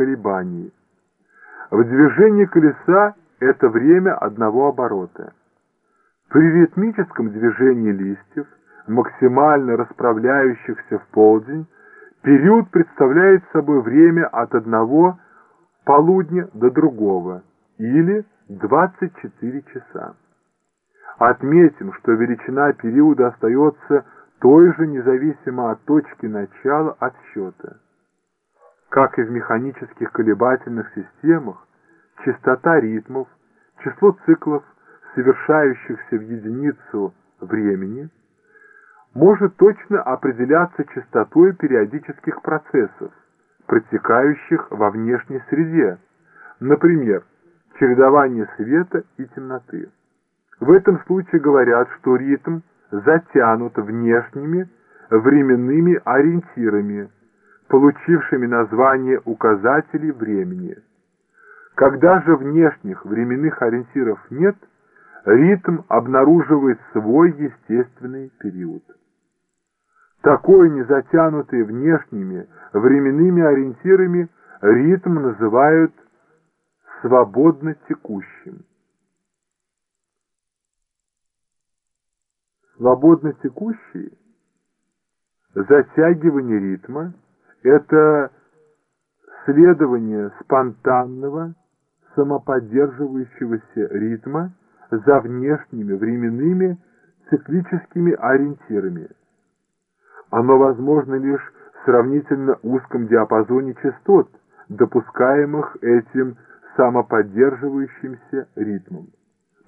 колебаний. В движении колеса это время одного оборота. При ритмическом движении листьев, максимально расправляющихся в полдень, период представляет собой время от одного полудня до другого, или 24 часа. Отметим, что величина периода остается той же независимо от точки начала отсчета. Как и в механических колебательных системах, частота ритмов, число циклов, совершающихся в единицу времени, может точно определяться частотой периодических процессов, протекающих во внешней среде, например, чередование света и темноты. В этом случае говорят, что ритм затянут внешними временными ориентирами, получившими название указателей времени. Когда же внешних временных ориентиров нет, ритм обнаруживает свой естественный период. Такой незатянутый внешними временными ориентирами ритм называют свободно текущим. Свободно текущий затягивание ритма – это следование спонтанного, самоподдерживающегося ритма за внешними временными циклическими ориентирами. Оно возможно лишь в сравнительно узком диапазоне частот, допускаемых этим самоподдерживающимся ритмом.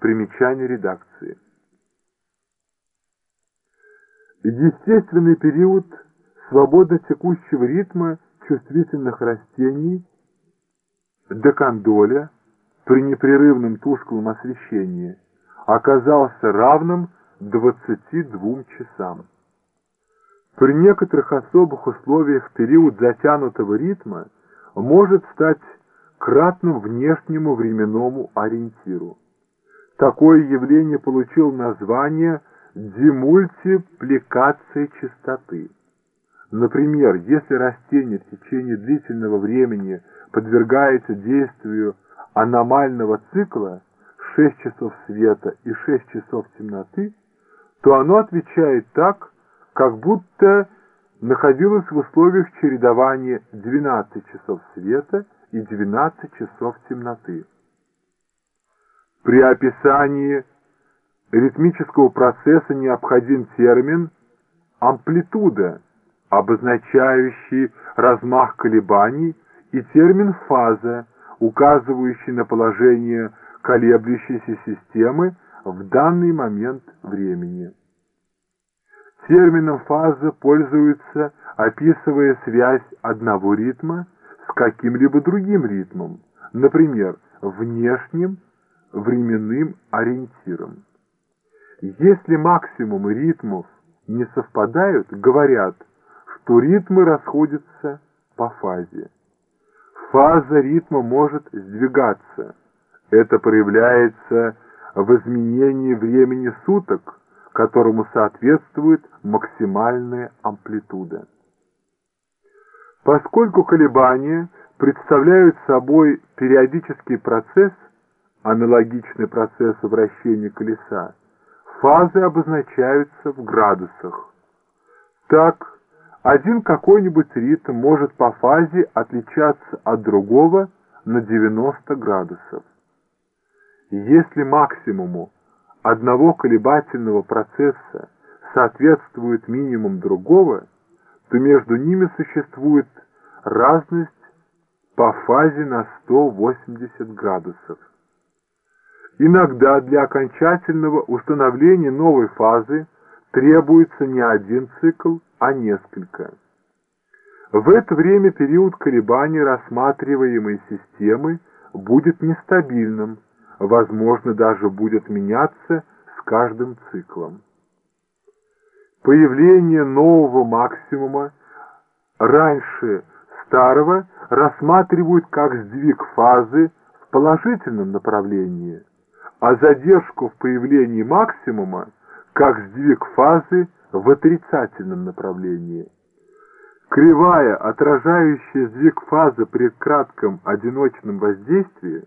Примечание редакции. Естественный период свободно текущего ритма чувствительных растений декандоля при непрерывном тусклом освещении оказался равным 22 часам. При некоторых особых условиях период затянутого ритма может стать кратным внешнему временному ориентиру. Такое явление получило название демультипликации частоты. Например, если растение в течение длительного времени подвергается действию аномального цикла 6 часов света и 6 часов темноты, то оно отвечает так, как будто находилось в условиях чередования 12 часов света и 12 часов темноты. При описании ритмического процесса необходим термин «амплитуда», обозначающий размах колебаний, и термин «фаза», указывающий на положение колеблющейся системы в данный момент времени. Термином фаза пользуются, описывая связь одного ритма с каким-либо другим ритмом, например, внешним временным ориентиром. Если максимумы ритмов не совпадают, говорят, что ритмы расходятся по фазе. Фаза ритма может сдвигаться. Это проявляется в изменении времени суток, которому соответствует максимальная амплитуда. Поскольку колебания представляют собой периодический процесс, аналогичный процессу вращения колеса, Фазы обозначаются в градусах. Так, один какой-нибудь ритм может по фазе отличаться от другого на 90 градусов. Если максимуму одного колебательного процесса соответствует минимум другого, то между ними существует разность по фазе на 180 градусов. Иногда для окончательного установления новой фазы требуется не один цикл, а несколько. В это время период колебаний рассматриваемой системы будет нестабильным, возможно даже будет меняться с каждым циклом. Появление нового максимума раньше старого рассматривают как сдвиг фазы в положительном направлении – а задержку в появлении максимума как сдвиг фазы в отрицательном направлении. Кривая, отражающая сдвиг фазы при кратком одиночном воздействии,